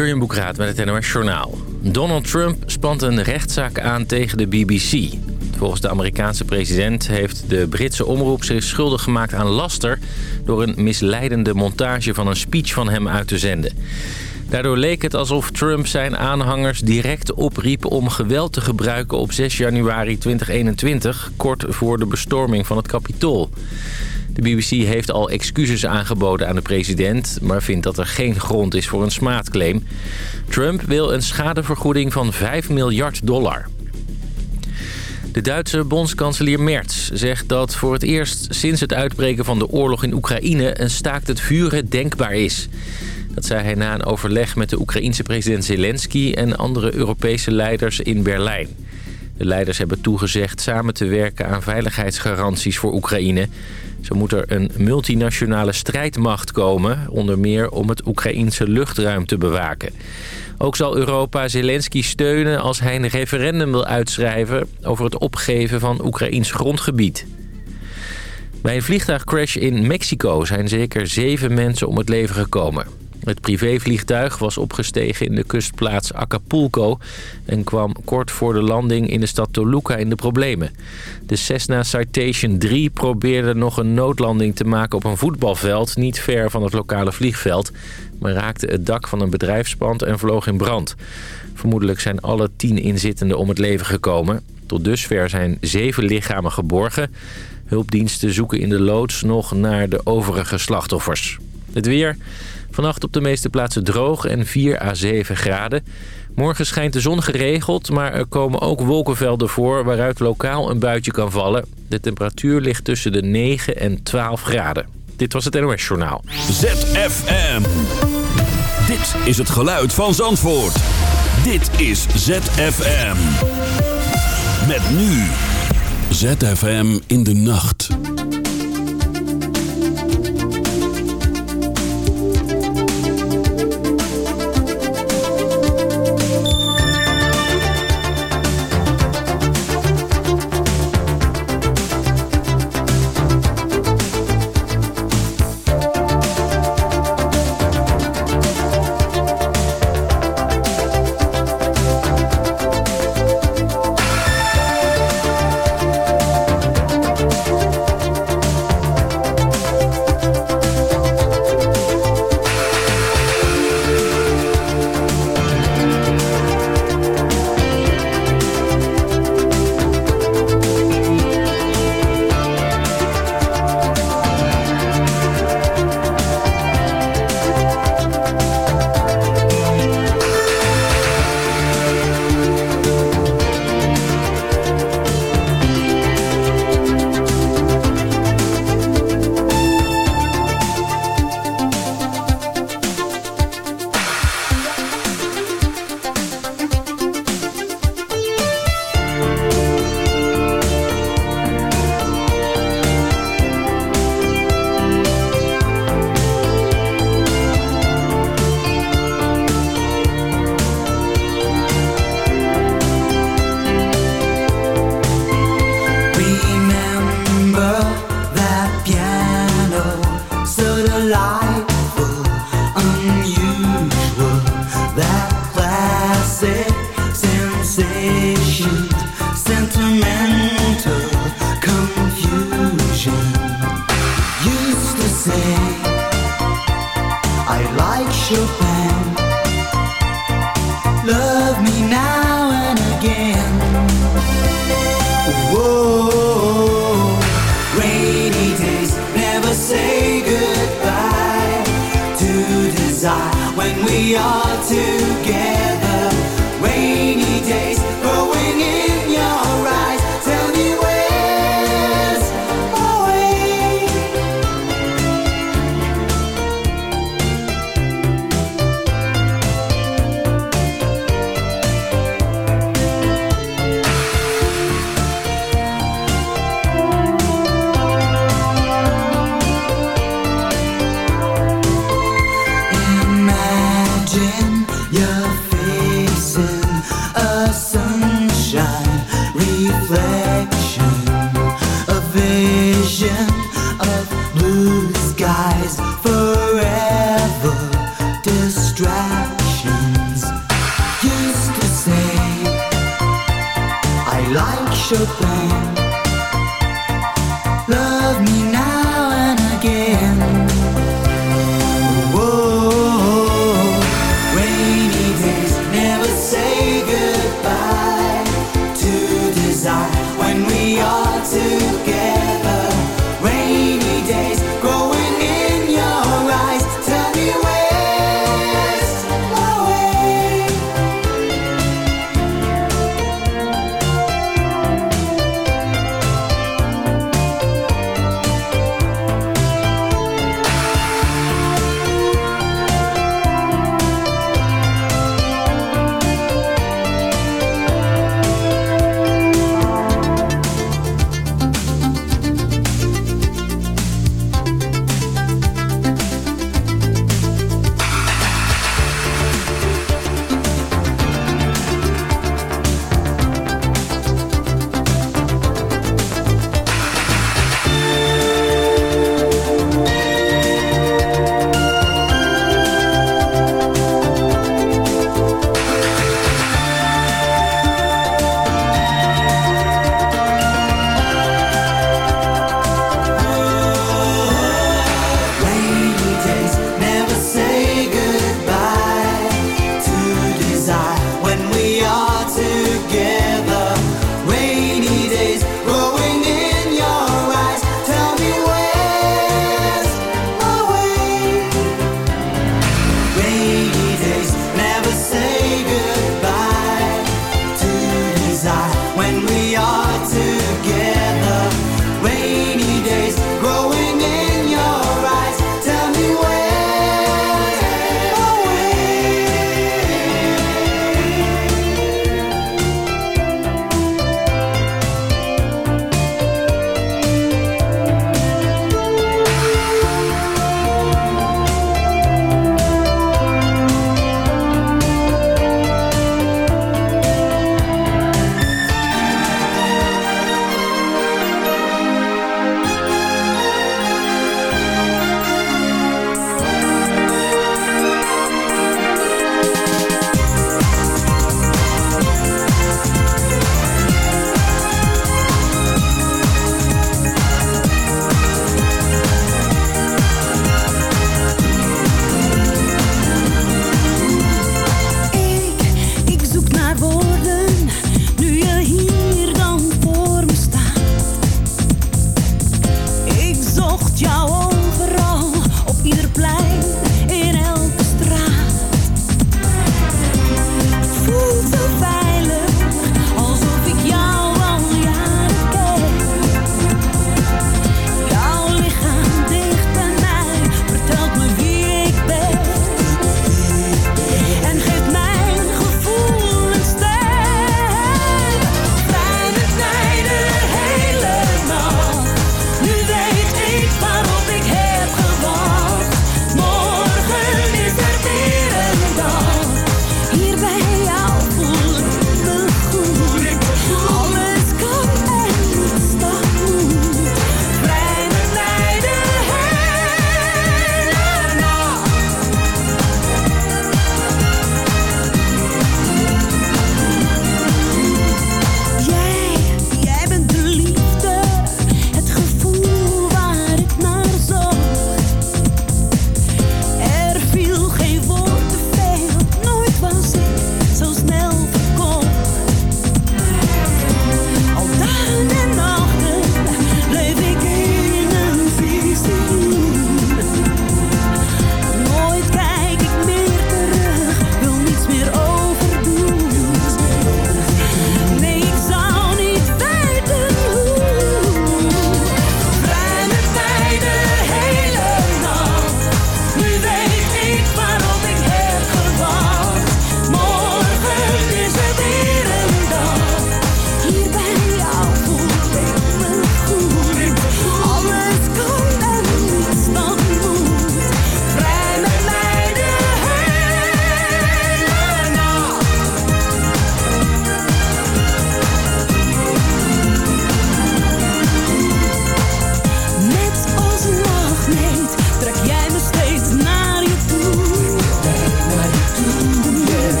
Jurjen Boekraat met het NOS Journaal. Donald Trump spant een rechtszaak aan tegen de BBC. Volgens de Amerikaanse president heeft de Britse omroep zich schuldig gemaakt aan laster... door een misleidende montage van een speech van hem uit te zenden. Daardoor leek het alsof Trump zijn aanhangers direct opriep om geweld te gebruiken op 6 januari 2021... kort voor de bestorming van het Capitool. De BBC heeft al excuses aangeboden aan de president... maar vindt dat er geen grond is voor een smaadclaim. Trump wil een schadevergoeding van 5 miljard dollar. De Duitse bondskanselier Merz zegt dat voor het eerst sinds het uitbreken van de oorlog in Oekraïne een staakt het vuren denkbaar is. Dat zei hij na een overleg met de Oekraïense president Zelensky en andere Europese leiders in Berlijn. De leiders hebben toegezegd samen te werken aan veiligheidsgaranties voor Oekraïne. Zo moet er een multinationale strijdmacht komen, onder meer om het Oekraïense luchtruim te bewaken. Ook zal Europa Zelensky steunen als hij een referendum wil uitschrijven over het opgeven van Oekraïns grondgebied. Bij een vliegtuigcrash in Mexico zijn zeker zeven mensen om het leven gekomen. Het privévliegtuig was opgestegen in de kustplaats Acapulco... en kwam kort voor de landing in de stad Toluca in de problemen. De Cessna Citation 3 probeerde nog een noodlanding te maken op een voetbalveld... niet ver van het lokale vliegveld... maar raakte het dak van een bedrijfspand en vloog in brand. Vermoedelijk zijn alle tien inzittenden om het leven gekomen. Tot dusver zijn zeven lichamen geborgen... Hulpdiensten zoeken in de loods nog naar de overige slachtoffers. Het weer. Vannacht op de meeste plaatsen droog en 4 à 7 graden. Morgen schijnt de zon geregeld, maar er komen ook wolkenvelden voor... waaruit lokaal een buitje kan vallen. De temperatuur ligt tussen de 9 en 12 graden. Dit was het NOS Journaal. ZFM. Dit is het geluid van Zandvoort. Dit is ZFM. Met nu. ZFM in de nacht. that classic sensation, sentimental confusion. Used to say, I like Chopin. Love me now and again. Whoa, rainy days never say goodbye to desire when we are.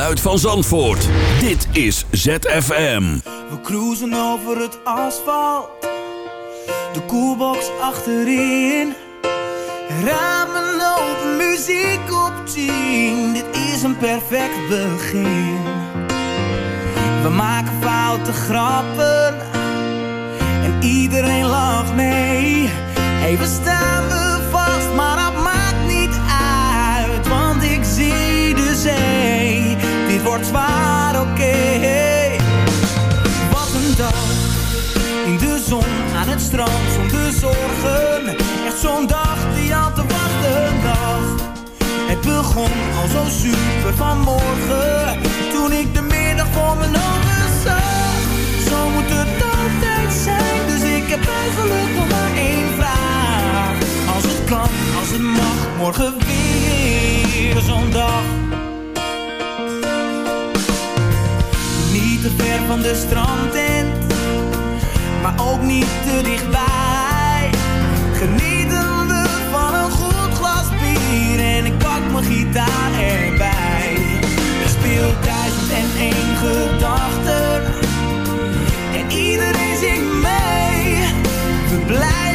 geluid van Zandvoort. Dit is ZFM. We cruisen over het asfalt. De koelbox achterin. Ramen open, muziek op tien. Dit is een perfect begin. We maken foute grappen. En iedereen lacht mee. Even we staan we vast, maar dat maakt niet uit. Want ik zie de zee wordt zwaar, oké. Wat een dag in de zon aan het strand zonder zorgen. Echt zo'n dag die al te wachten dag. Het begon al zo super vanmorgen toen ik de middag voor mijn ogen zag. Zo moet het altijd zijn, dus ik heb eigenlijk nog maar één vraag. Als het kan, als het mag, morgen weer zo'n dag. ver van de strandtent, maar ook niet te dichtbij. Genieten van een goed glas bier en ik pak mijn gitaar erbij. Er speelt duizend en één gedachten en iedereen zingt mee. We blijven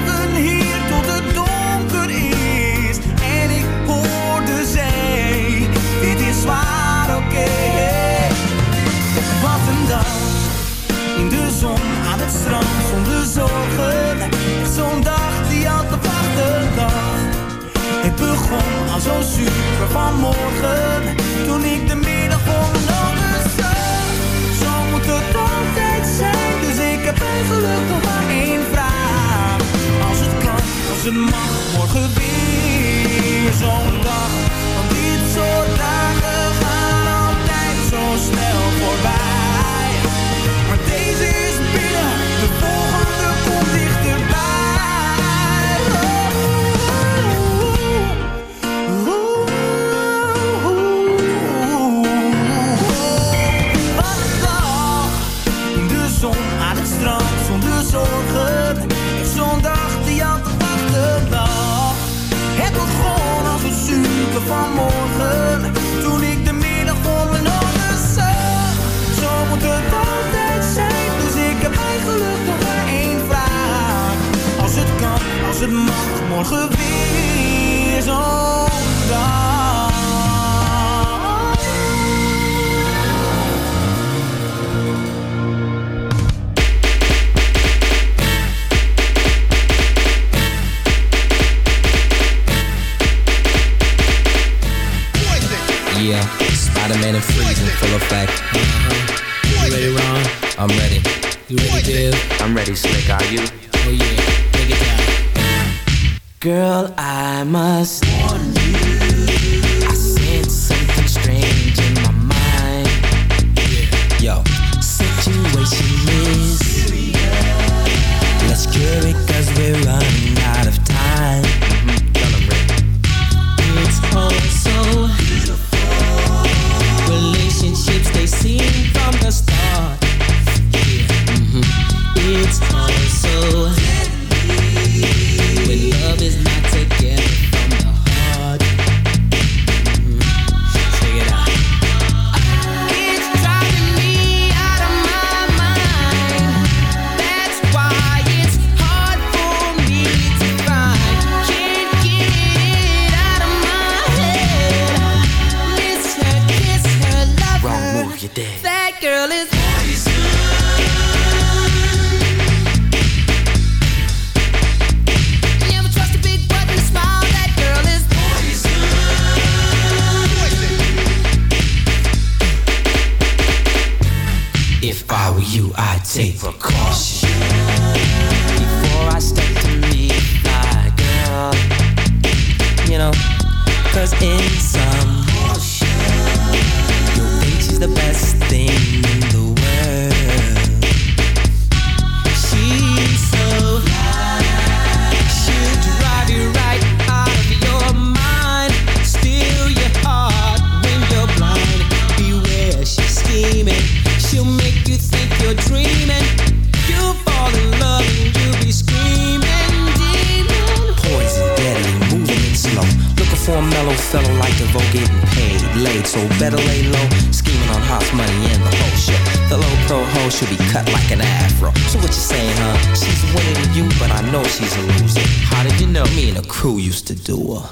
me and the crew used to do her. Uh,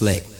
reflect.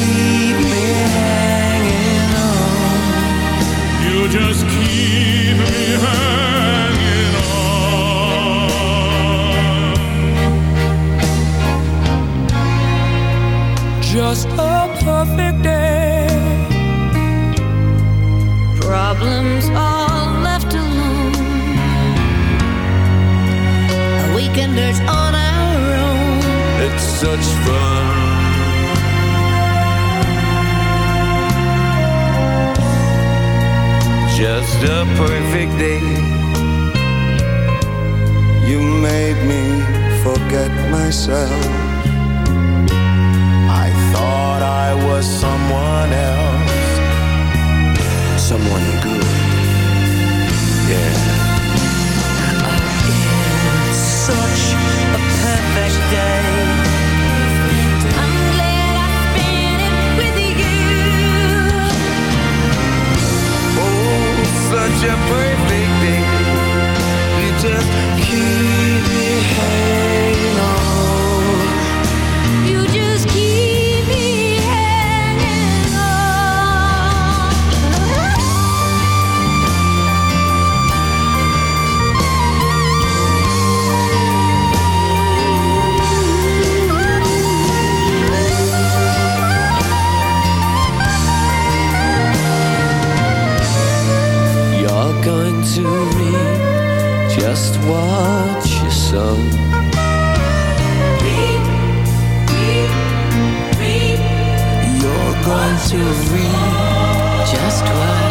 to read just what